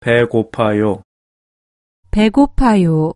배고파요. 배고파요.